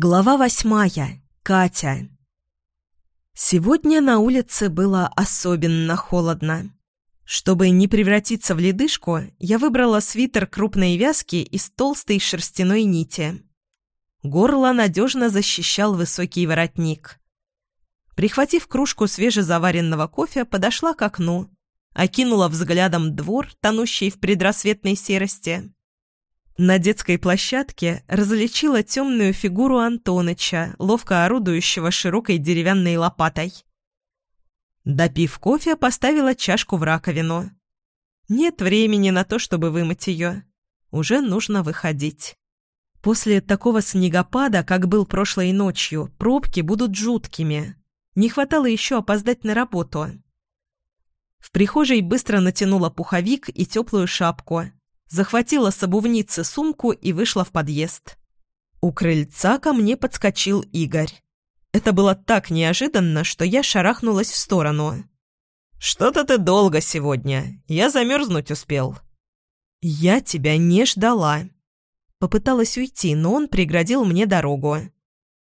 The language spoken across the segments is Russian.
Глава восьмая. Катя. Сегодня на улице было особенно холодно. Чтобы не превратиться в ледышку, я выбрала свитер крупной вязки из толстой шерстяной нити. Горло надежно защищал высокий воротник. Прихватив кружку свежезаваренного кофе, подошла к окну, окинула взглядом двор, тонущий в предрассветной серости, на детской площадке различила темную фигуру Антоныча, ловко орудующего широкой деревянной лопатой. Допив кофе, поставила чашку в раковину. Нет времени на то, чтобы вымыть ее. Уже нужно выходить. После такого снегопада, как был прошлой ночью, пробки будут жуткими. Не хватало еще опоздать на работу. В прихожей быстро натянула пуховик и теплую шапку – захватила с обувницы сумку и вышла в подъезд. У крыльца ко мне подскочил Игорь. Это было так неожиданно, что я шарахнулась в сторону. «Что-то ты долго сегодня. Я замерзнуть успел». «Я тебя не ждала». Попыталась уйти, но он преградил мне дорогу.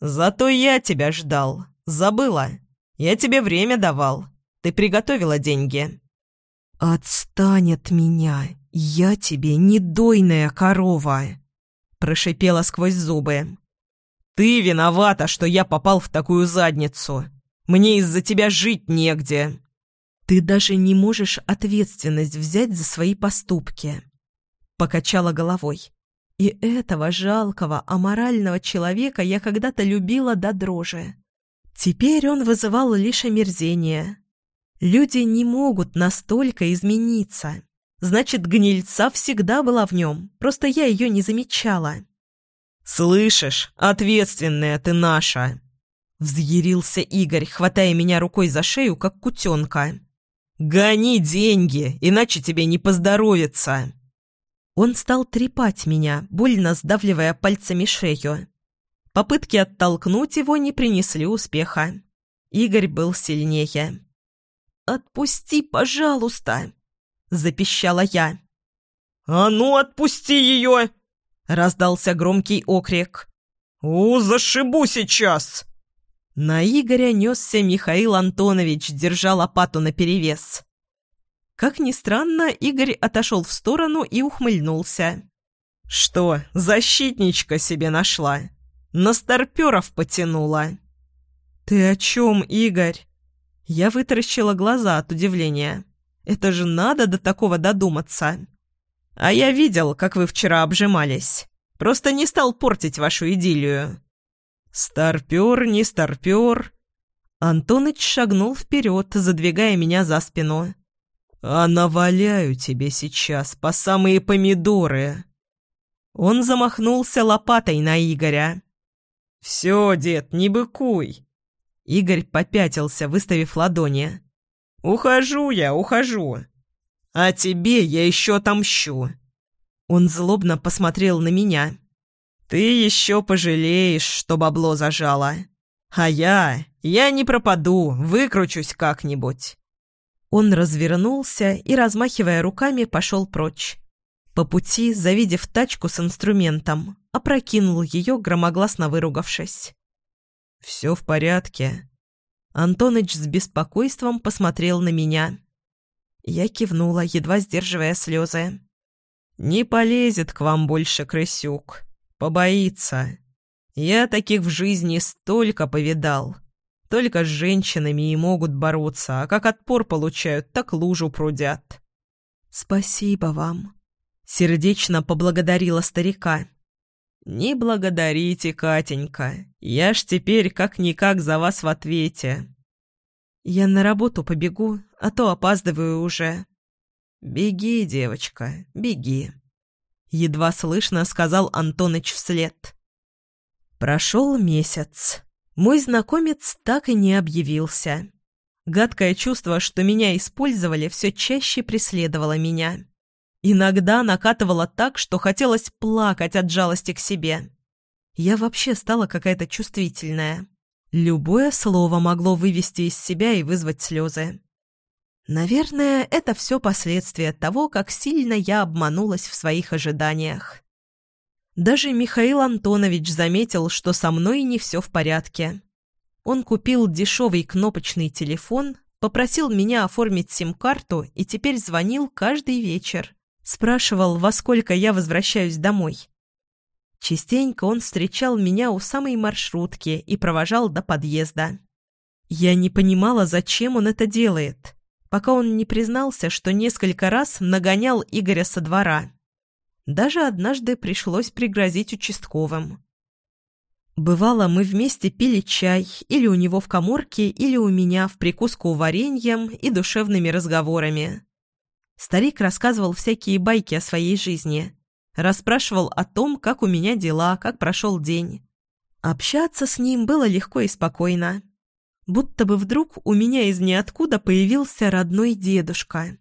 «Зато я тебя ждал. Забыла. Я тебе время давал. Ты приготовила деньги». «Отстань от меня. Я тебе не дойная корова», — прошипела сквозь зубы. «Ты виновата, что я попал в такую задницу. Мне из-за тебя жить негде». «Ты даже не можешь ответственность взять за свои поступки», — покачала головой. «И этого жалкого, аморального человека я когда-то любила до дрожи. Теперь он вызывал лишь омерзение, Люди не могут настолько измениться. Значит, гнильца всегда была в нем, просто я ее не замечала. «Слышишь, ответственная ты наша!» Взъярился Игорь, хватая меня рукой за шею, как кутенка. «Гони деньги, иначе тебе не поздоровится!» Он стал трепать меня, больно сдавливая пальцами шею. Попытки оттолкнуть его не принесли успеха. Игорь был сильнее. «Отпусти, пожалуйста!» — запищала я. «А ну, отпусти ее!» — раздался громкий окрик. «У, зашибу сейчас!» На Игоря несся Михаил Антонович, держа лопату наперевес. Как ни странно, Игорь отошел в сторону и ухмыльнулся. «Что, защитничка себе нашла? На старперов потянула?» «Ты о чем, Игорь?» Я вытаращила глаза от удивления. «Это же надо до такого додуматься!» «А я видел, как вы вчера обжимались. Просто не стал портить вашу идиллию». «Старпер, не старпер...» Антоныч шагнул вперед, задвигая меня за спину. «А наваляю тебе сейчас по самые помидоры!» Он замахнулся лопатой на Игоря. «Все, дед, не быкуй. Игорь попятился, выставив ладони. «Ухожу я, ухожу. А тебе я еще отомщу». Он злобно посмотрел на меня. «Ты еще пожалеешь, что бабло зажало. А я... я не пропаду, выкручусь как-нибудь». Он развернулся и, размахивая руками, пошел прочь. По пути, завидев тачку с инструментом, опрокинул ее, громогласно выругавшись. «Все в порядке». Антоныч с беспокойством посмотрел на меня. Я кивнула, едва сдерживая слезы. «Не полезет к вам больше крысюк. Побоится. Я таких в жизни столько повидал. Только с женщинами и могут бороться, а как отпор получают, так лужу прудят». «Спасибо вам», — сердечно поблагодарила старика. «Не благодарите, Катенька. Я ж теперь как-никак за вас в ответе». «Я на работу побегу, а то опаздываю уже». «Беги, девочка, беги», — едва слышно сказал Антоныч вслед. Прошел месяц. Мой знакомец так и не объявился. Гадкое чувство, что меня использовали, все чаще преследовало меня. Иногда накатывала так, что хотелось плакать от жалости к себе. Я вообще стала какая-то чувствительная. Любое слово могло вывести из себя и вызвать слезы. Наверное, это все последствия того, как сильно я обманулась в своих ожиданиях. Даже Михаил Антонович заметил, что со мной не все в порядке. Он купил дешевый кнопочный телефон, попросил меня оформить сим-карту и теперь звонил каждый вечер. Спрашивал, во сколько я возвращаюсь домой. Частенько он встречал меня у самой маршрутки и провожал до подъезда. Я не понимала, зачем он это делает, пока он не признался, что несколько раз нагонял Игоря со двора. Даже однажды пришлось пригрозить участковым. Бывало, мы вместе пили чай или у него в коморке, или у меня в прикуску вареньем и душевными разговорами. Старик рассказывал всякие байки о своей жизни. Расспрашивал о том, как у меня дела, как прошел день. Общаться с ним было легко и спокойно. Будто бы вдруг у меня из ниоткуда появился родной дедушка.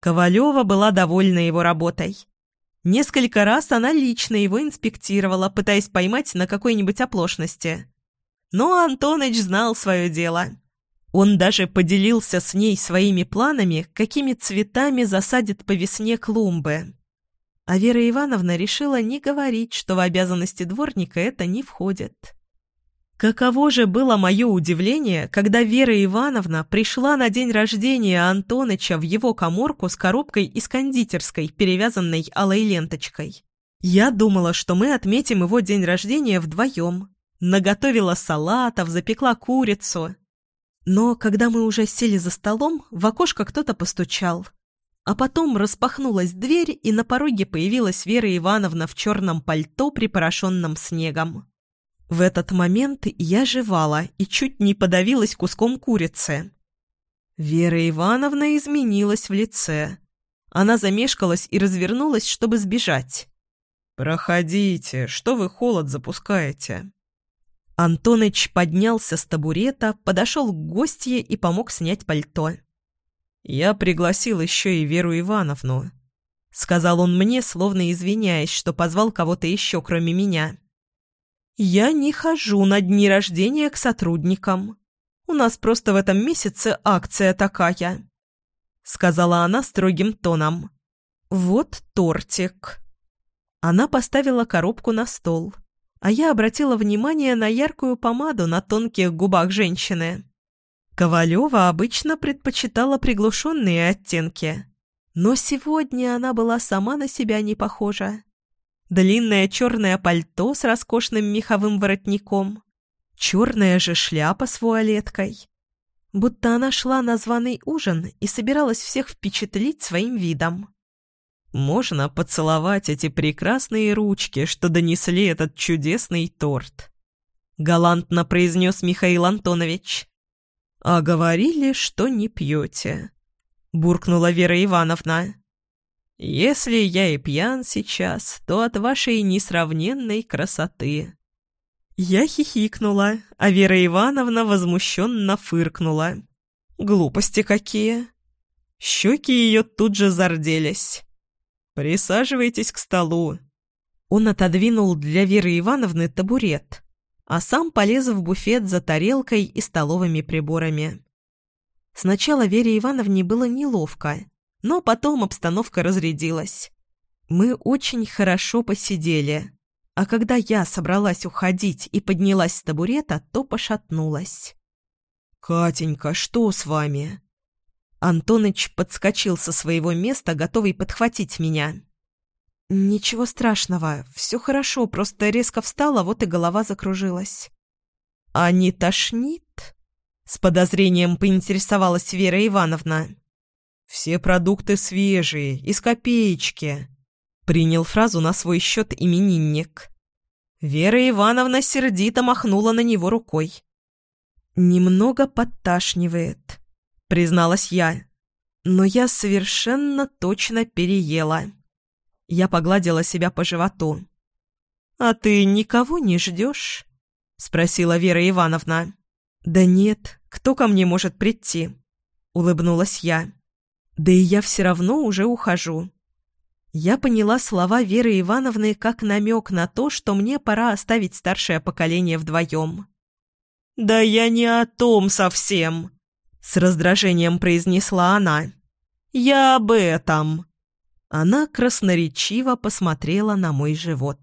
Ковалева была довольна его работой. Несколько раз она лично его инспектировала, пытаясь поймать на какой-нибудь оплошности. Но Антоныч знал свое дело. Он даже поделился с ней своими планами, какими цветами засадит по весне клумбы. А Вера Ивановна решила не говорить, что в обязанности дворника это не входит. Каково же было мое удивление, когда Вера Ивановна пришла на день рождения Антоныча в его коморку с коробкой из кондитерской, перевязанной алой ленточкой. Я думала, что мы отметим его день рождения вдвоем. Наготовила салатов, запекла курицу. Но когда мы уже сели за столом, в окошко кто-то постучал. А потом распахнулась дверь, и на пороге появилась Вера Ивановна в черном пальто, припорошенном снегом. В этот момент я жевала и чуть не подавилась куском курицы. Вера Ивановна изменилась в лице. Она замешкалась и развернулась, чтобы сбежать. «Проходите, что вы холод запускаете?» Антоныч поднялся с табурета, подошел к гостье и помог снять пальто. «Я пригласил еще и Веру Ивановну», — сказал он мне, словно извиняясь, что позвал кого-то еще, кроме меня. «Я не хожу на дни рождения к сотрудникам. У нас просто в этом месяце акция такая», — сказала она строгим тоном. «Вот тортик». Она поставила коробку на стол, а я обратила внимание на яркую помаду на тонких губах женщины. Ковалева обычно предпочитала приглушенные оттенки, но сегодня она была сама на себя не похожа. Длинное черное пальто с роскошным меховым воротником, черная же шляпа с вуалеткой. Будто она шла на званый ужин и собиралась всех впечатлить своим видом. Можно поцеловать эти прекрасные ручки, что донесли этот чудесный торт. Галантно произнес Михаил Антонович. «А говорили, что не пьете», — буркнула Вера Ивановна. Если я и пьян сейчас, то от вашей несравненной красоты». Я хихикнула, а Вера Ивановна возмущенно фыркнула. «Глупости какие!» Щеки ее тут же зарделись. «Присаживайтесь к столу». Он отодвинул для Веры Ивановны табурет, а сам полез в буфет за тарелкой и столовыми приборами. Сначала Вере Ивановне было неловко, но потом обстановка разрядилась. Мы очень хорошо посидели, а когда я собралась уходить и поднялась с табурета, то пошатнулась. «Катенька, что с вами?» Антоныч подскочил со своего места, готовый подхватить меня. «Ничего страшного, все хорошо, просто резко встала, вот и голова закружилась». «А не тошнит?» — с подозрением поинтересовалась Вера Ивановна. «Все продукты свежие, из копеечки», — принял фразу на свой счет именинник. Вера Ивановна сердито махнула на него рукой. «Немного подташнивает», — призналась я. «Но я совершенно точно переела». Я погладила себя по животу. «А ты никого не ждешь?» — спросила Вера Ивановна. «Да нет, кто ко мне может прийти?» — улыбнулась я. Да и я все равно уже ухожу. Я поняла слова Веры Ивановны как намек на то, что мне пора оставить старшее поколение вдвоем. «Да я не о том совсем», — с раздражением произнесла она. «Я об этом». Она красноречиво посмотрела на мой живот.